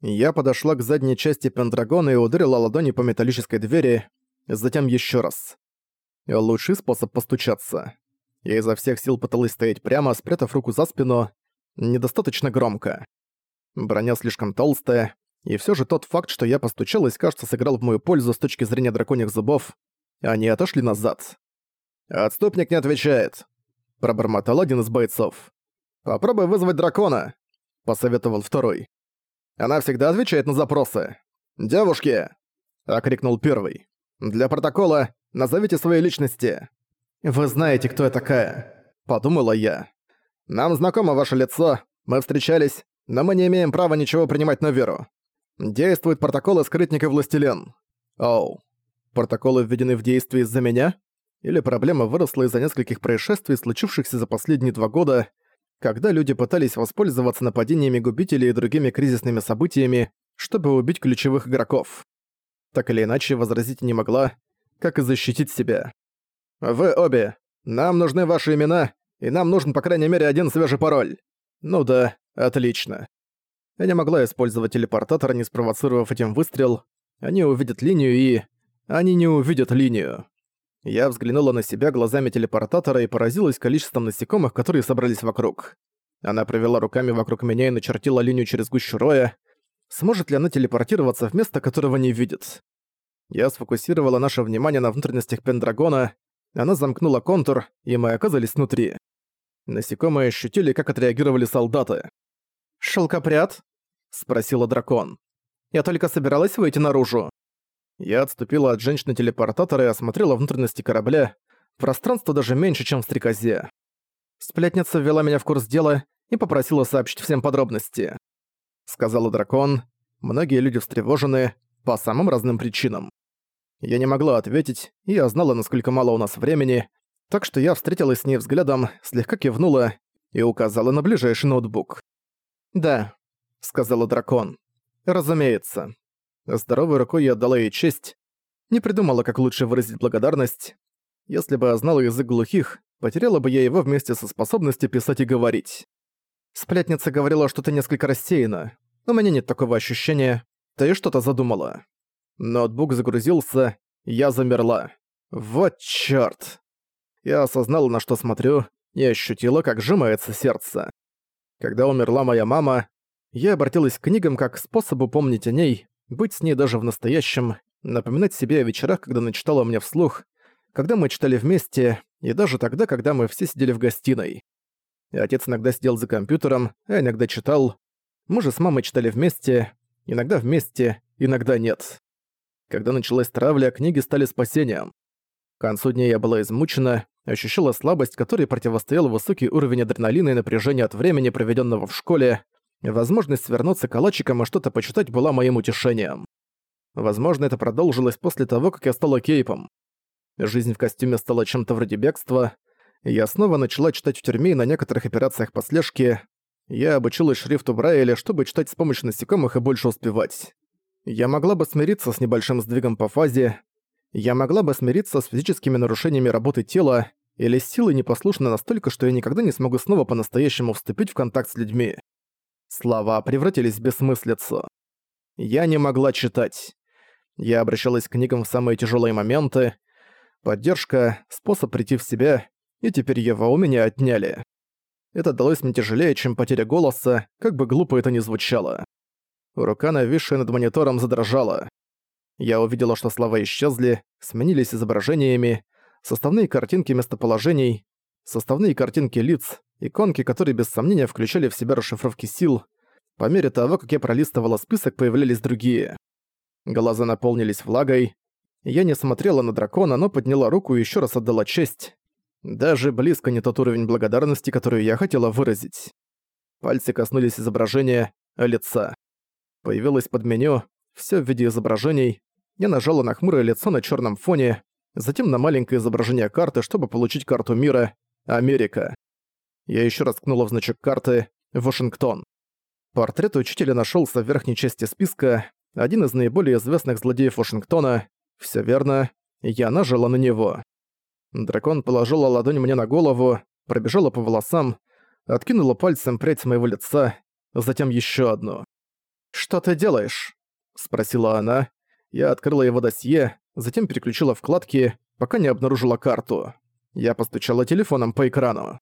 Я подошла к задней части Пендрагона и ударила ладони по металлической двери, затем еще раз. Лучший способ постучаться. Я изо всех сил пыталась стоять прямо, спрятав руку за спину, недостаточно громко. Броня слишком толстая, и все же тот факт, что я постучалась, кажется, сыграл в мою пользу с точки зрения драконьих зубов. Они отошли назад. «Отступник не отвечает», — пробормотал один из бойцов. «Попробуй вызвать дракона», — посоветовал второй. Она всегда отвечает на запросы. «Девушки!» — окрикнул первый. «Для протокола назовите свои личности». «Вы знаете, кто я такая», — подумала я. «Нам знакомо ваше лицо, мы встречались, но мы не имеем права ничего принимать на веру. Действует протокол скрытник и властелин». «Оу. Протоколы введены в действие из-за меня? Или проблема выросла из-за нескольких происшествий, случившихся за последние два года, когда люди пытались воспользоваться нападениями губителей и другими кризисными событиями, чтобы убить ключевых игроков. Так или иначе, возразить не могла, как и защитить себя. «Вы обе, нам нужны ваши имена, и нам нужен по крайней мере один свежий пароль». «Ну да, отлично». Я не могла использовать телепортатор, не спровоцировав этим выстрел. Они увидят линию и... Они не увидят линию. Я взглянула на себя глазами телепортатора и поразилась количеством насекомых, которые собрались вокруг. Она провела руками вокруг меня и начертила линию через гущу роя. Сможет ли она телепортироваться в место, которого не видит? Я сфокусировала наше внимание на внутренностях Пендрагона, она замкнула контур, и мы оказались внутри. Насекомые ощутили, как отреагировали солдаты. «Шелкопряд?» — спросила дракон. «Я только собиралась выйти наружу». Я отступила от женщины-телепортатора и осмотрела внутренности корабля. Пространство даже меньше, чем в стрекозе. Сплетница ввела меня в курс дела и попросила сообщить всем подробности. Сказала дракон. Многие люди встревожены по самым разным причинам. Я не могла ответить, и я знала, насколько мало у нас времени, так что я встретилась с ней взглядом, слегка кивнула и указала на ближайший ноутбук. «Да», — сказала дракон. «Разумеется». Здоровой рукой я отдала ей честь. Не придумала, как лучше выразить благодарность. Если бы я знала язык глухих, потеряла бы я его вместе со способностью писать и говорить. Сплетница говорила, что ты несколько рассеяна. У меня нет такого ощущения. Ты что-то задумала. Ноутбук загрузился, я замерла. Вот чёрт. Я осознала, на что смотрю, и ощутила, как сжимается сердце. Когда умерла моя мама, я обратилась к книгам как к способу помнить о ней, быть с ней даже в настоящем, напоминать себе о вечерах, когда она читала мне вслух, когда мы читали вместе, и даже тогда, когда мы все сидели в гостиной. Отец иногда сидел за компьютером, а иногда читал. Мы же с мамой читали вместе, иногда вместе, иногда нет. Когда началась травля, книги стали спасением. К концу дня я была измучена, ощущала слабость, которой противостоял высокий уровень адреналина и напряжения от времени, проведенного в школе, Возможность свернуться калачиком и что-то почитать была моим утешением. Возможно, это продолжилось после того, как я стала кейпом. Жизнь в костюме стала чем-то вроде бегства. Я снова начала читать в тюрьме и на некоторых операциях по слежке. Я обучилась шрифту Брайля, чтобы читать с помощью насекомых и больше успевать. Я могла бы смириться с небольшим сдвигом по фазе. Я могла бы смириться с физическими нарушениями работы тела или силой непослушной настолько, что я никогда не смогу снова по-настоящему вступить в контакт с людьми. Слова превратились в бессмыслицу. Я не могла читать. Я обращалась к книгам в самые тяжелые моменты. Поддержка, способ прийти в себя, и теперь его у меня отняли. Это далось мне тяжелее, чем потеря голоса, как бы глупо это ни звучало. Рука, нависшая над монитором, задрожала. Я увидела, что слова исчезли, сменились изображениями, составные картинки местоположений, составные картинки лиц, иконки, которые без сомнения включали в себя расшифровки сил. По мере того, как я пролистывала список, появлялись другие. Глаза наполнились влагой. Я не смотрела на дракона, но подняла руку и еще раз отдала честь. Даже близко не тот уровень благодарности, который я хотела выразить. Пальцы коснулись изображения лица. Появилось под меню, все в виде изображений. Я нажала на хмурое лицо на черном фоне, затем на маленькое изображение карты, чтобы получить карту мира «Америка». Я еще раз ткнула в значок карты «Вашингтон». Портрет учителя нашелся в верхней части списка, один из наиболее известных злодеев Вашингтона. Все верно, я нажала на него. Дракон положила ладонь мне на голову, пробежала по волосам, откинула пальцем прядь с моего лица, затем еще одну. «Что ты делаешь?» — спросила она. Я открыла его досье, затем переключила вкладки, пока не обнаружила карту. Я постучала телефоном по экрану.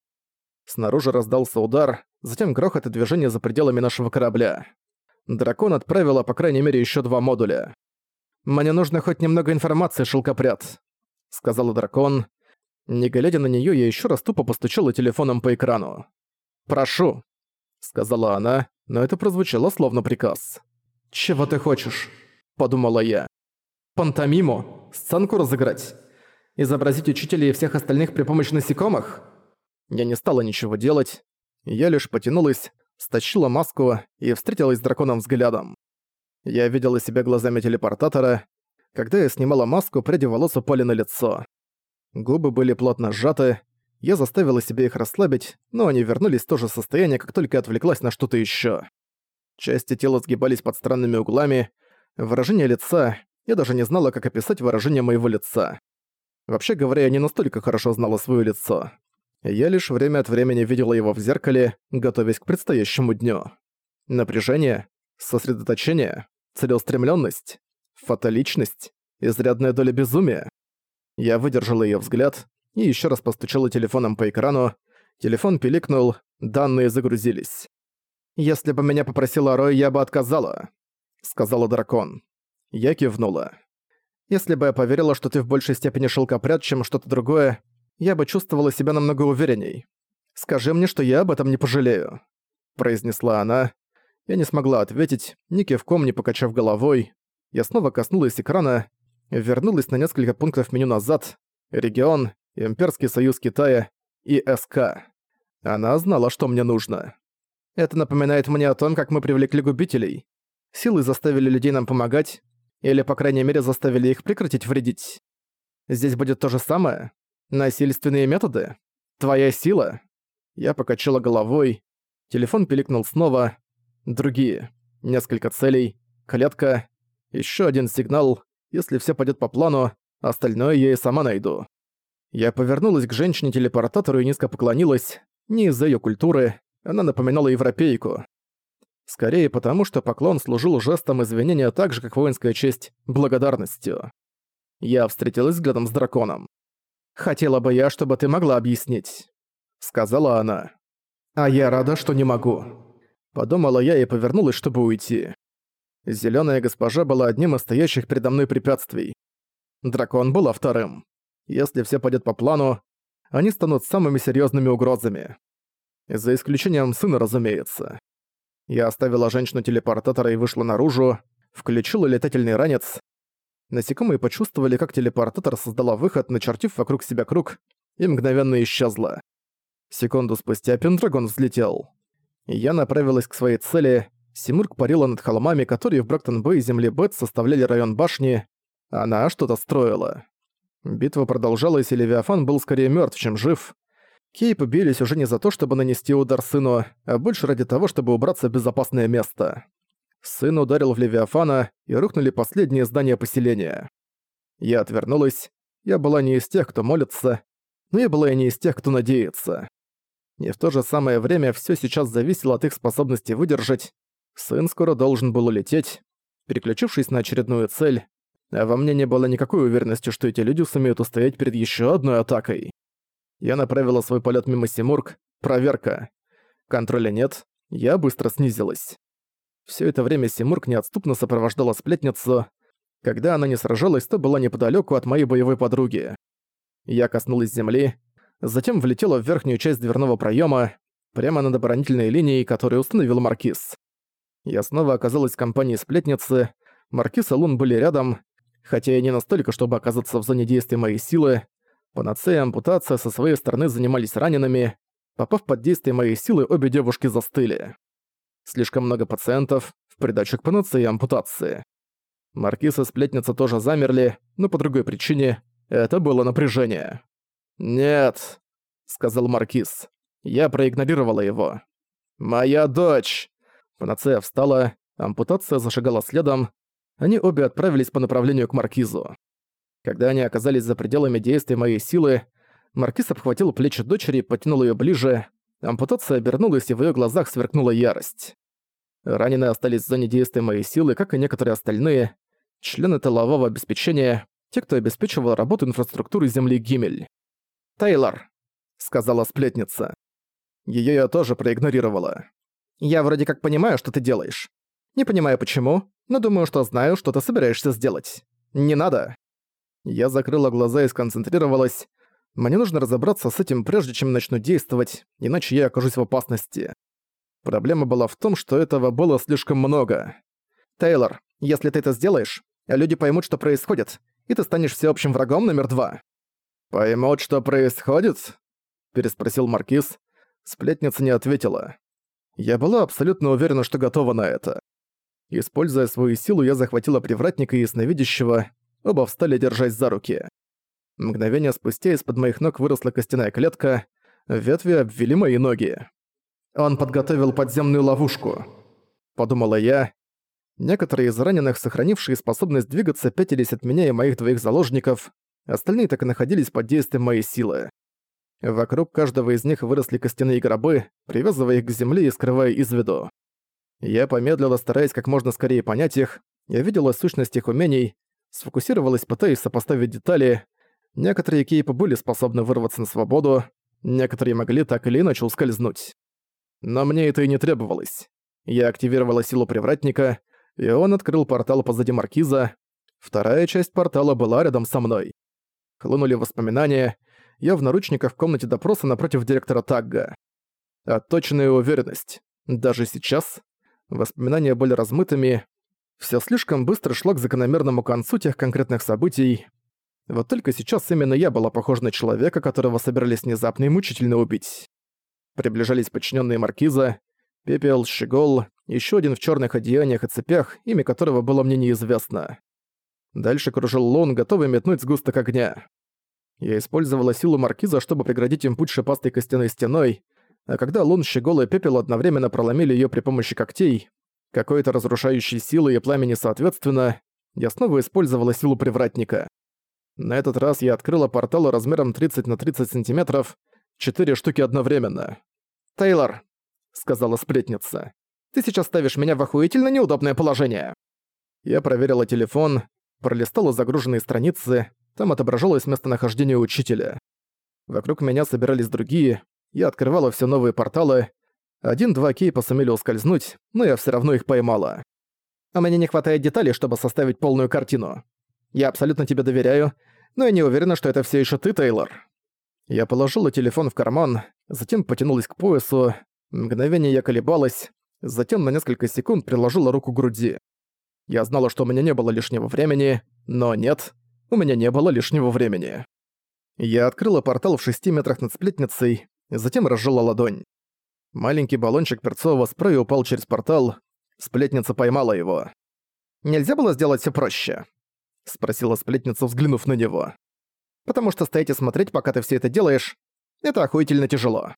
Снаружи раздался удар, затем грохот и движение за пределами нашего корабля. Дракон отправила, по крайней мере, еще два модуля. «Мне нужно хоть немного информации, шелкопряд», — сказала дракон. Не глядя на нее, я еще раз тупо постучала телефоном по экрану. «Прошу», — сказала она, но это прозвучало словно приказ. «Чего ты хочешь?» — подумала я. «Пантомиму? Сценку разыграть? Изобразить учителей и всех остальных при помощи насекомых?» Я не стала ничего делать. Я лишь потянулась, стащила маску и встретилась с драконом взглядом. Я видела себя глазами телепортатора. Когда я снимала маску, пряди волос упали на лицо. Губы были плотно сжаты. Я заставила себя их расслабить, но они вернулись в то же состояние, как только отвлеклась на что-то ещё. Части тела сгибались под странными углами. Выражение лица... Я даже не знала, как описать выражение моего лица. Вообще говоря, я не настолько хорошо знала своё лицо. Я лишь время от времени видела его в зеркале, готовясь к предстоящему дню. Напряжение, сосредоточение, целеустремленность, фаталичность, изрядная доля безумия. Я выдержала ее взгляд и еще раз постучала телефоном по экрану. Телефон пиликнул, данные загрузились. «Если бы меня попросила Рой, я бы отказала», — сказала дракон. Я кивнула. «Если бы я поверила, что ты в большей степени шелкопряд, чем что-то другое, я бы чувствовала себя намного уверенней. Скажи мне, что я об этом не пожалею», — произнесла она. Я не смогла ответить, ни кивком, ни покачав головой. Я снова коснулась экрана, вернулась на несколько пунктов меню назад. Регион, Имперский союз Китая и СК. Она знала, что мне нужно. Это напоминает мне о том, как мы привлекли губителей. Силы заставили людей нам помогать, или, по крайней мере, заставили их прекратить вредить. Здесь будет то же самое? Насильственные методы? Твоя сила? Я покачала головой. Телефон пиликнул снова. Другие. Несколько целей. Клетка. Еще один сигнал. Если все пойдет по плану, остальное я и сама найду. Я повернулась к женщине-телепортатору и низко поклонилась. Не из-за ее культуры, она напоминала европейку. Скорее потому, что поклон служил жестом извинения так же, как воинская честь, благодарностью. Я встретилась взглядом с драконом. «Хотела бы я, чтобы ты могла объяснить», — сказала она. «А я рада, что не могу», — подумала я и повернулась, чтобы уйти. Зелёная госпожа была одним из стоящих передо мной препятствий. Дракон была вторым. Если все пойдет по плану, они станут самыми серьезными угрозами. За исключением сына, разумеется. Я оставила женщину-телепортатора и вышла наружу, включила летательный ранец, Насекомые почувствовали, как телепортатор создала выход, начертив вокруг себя круг, и мгновенно исчезла. Секунду спустя Пендрагон взлетел. Я направилась к своей цели. Симург парила над холмами, которые в Брактон-Бэй и земле Бет составляли район башни. Она что-то строила. Битва продолжалась, и Левиафан был скорее мертв, чем жив. Кейп бились уже не за то, чтобы нанести удар сыну, а больше ради того, чтобы убраться в безопасное место. Сын ударил в Левиафана, и рухнули последние здания поселения. Я отвернулась. Я была не из тех, кто молится, но я была и не из тех, кто надеется. И в то же самое время все сейчас зависело от их способности выдержать. Сын скоро должен был улететь, переключившись на очередную цель, а во мне не было никакой уверенности, что эти люди сумеют устоять перед еще одной атакой. Я направила свой полет мимо Симург. Проверка. Контроля нет. Я быстро снизилась. Все это время Симург неотступно сопровождала сплетницу. Когда она не сражалась, то была неподалеку от моей боевой подруги. Я коснулась земли, затем влетела в верхнюю часть дверного проема, прямо над оборонительной линией, которую установил Маркиз. Я снова оказалась в компании сплетницы, Маркиз и Лун были рядом, хотя и не настолько, чтобы оказаться в зоне действия моей силы. Панацея и ампутация со своей стороны занимались ранеными. Попав под действие моей силы, обе девушки застыли. Слишком много пациентов, в придачу к панацеи и ампутации. Маркиз и сплетница тоже замерли, но по другой причине это было напряжение. «Нет», — сказал Маркиз. Я проигнорировала его. «Моя дочь!» Панацея встала, ампутация зашагала следом. Они обе отправились по направлению к Маркизу. Когда они оказались за пределами действия моей силы, Маркиз обхватил плечи дочери и потянул ее ближе, Ампутация обернулась, и в её глазах сверкнула ярость. Раненые остались в зоне действия моей силы, как и некоторые остальные, члены тылового обеспечения, те, кто обеспечивал работу инфраструктуры Земли Гимель. «Тейлор», — сказала сплетница. Её я тоже проигнорировала. «Я вроде как понимаю, что ты делаешь. Не понимаю почему, но думаю, что знаю, что ты собираешься сделать. Не надо». Я закрыла глаза и сконцентрировалась. Мне нужно разобраться с этим, прежде чем начну действовать, иначе я окажусь в опасности. Проблема была в том, что этого было слишком много. «Тейлор, если ты это сделаешь, люди поймут, что происходит, и ты станешь всеобщим врагом номер два». «Поймут, что происходит?» – переспросил Маркиз. Сплетница не ответила. Я была абсолютно уверена, что готова на это. Используя свою силу, я захватила привратника и ясновидящего, оба встали, держась за руки. Мгновение спустя из-под моих ног выросла костяная клетка, ветви обвели мои ноги. Он подготовил подземную ловушку. Подумала я. Некоторые из раненых, сохранившие способность двигаться, пятились от меня и моих двоих заложников, остальные так и находились под действием моей силы. Вокруг каждого из них выросли костяные гробы, привязывая их к земле и скрывая из виду. Я помедлила, стараясь как можно скорее понять их, я видела сущность их умений, сфокусировалась, пытаясь сопоставить детали. Некоторые кейпы были способны вырваться на свободу, некоторые могли так или иначе ускользнуть. Но мне это и не требовалось. Я активировала силу привратника, и он открыл портал позади маркиза. Вторая часть портала была рядом со мной. Хлынули воспоминания. Я в наручниках в комнате допроса напротив директора Тагга. Отточенная уверенность. Даже сейчас. Воспоминания были размытыми. Все слишком быстро шло к закономерному концу тех конкретных событий. Вот только сейчас именно я была похожа на человека, которого собирались внезапно и мучительно убить. Приближались подчиненные маркиза, Пепел, Щегол, еще один в черных одеяниях и цепях, имя которого было мне неизвестно. Дальше кружил Лун, готовый метнуть сгусток огня. Я использовала силу маркиза, чтобы преградить им путь шипастой костяной стеной, а когда Лун, Щегол и Пепел одновременно проломили ее при помощи когтей, какой-то разрушающей силы и пламени соответственно, я снова использовала силу привратника. На этот раз я открыла портал размером 30 на 30 сантиметров, четыре штуки одновременно. «Тейлор», — сказала сплетница, — «ты сейчас ставишь меня в охуительно неудобное положение». Я проверила телефон, пролистала загруженные страницы, там отображалось местонахождение учителя. Вокруг меня собирались другие, я открывала все новые порталы. Один-два кейпа сумели ускользнуть, но я все равно их поймала. У меня не хватает деталей, чтобы составить полную картину. Я абсолютно тебе доверяю, но я не уверена, что это все еще ты, Тейлор. Я положила телефон в карман, затем потянулась к поясу. Мгновение я колебалась, затем на несколько секунд приложила руку к груди. Я знала, что у меня не было лишнего времени, но нет, у меня не было лишнего времени. Я открыла портал в шести метрах над сплетницей, затем разжала ладонь. Маленький баллончик перцового спрея упал через портал, сплетница поймала его. «Нельзя было сделать все проще?» — спросила сплетница, взглянув на него потому что стоять и смотреть, пока ты все это делаешь, это охуительно тяжело.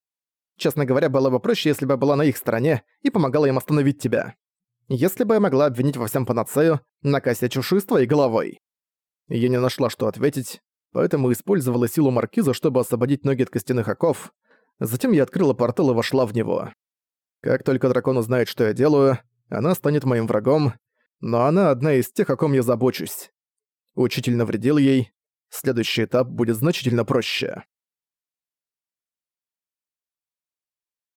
Честно говоря, было бы проще, если бы я была на их стороне и помогала им остановить тебя. Если бы я могла обвинить во всем панацею, накосячившую с твоей головой. Я не нашла, что ответить, поэтому использовала силу маркиза, чтобы освободить ноги от костяных оков. Затем я открыла портал и вошла в него. Как только дракон узнает, что я делаю, она станет моим врагом, но она одна из тех, о ком я забочусь. Учитель навредил ей, Следующий этап будет значительно проще.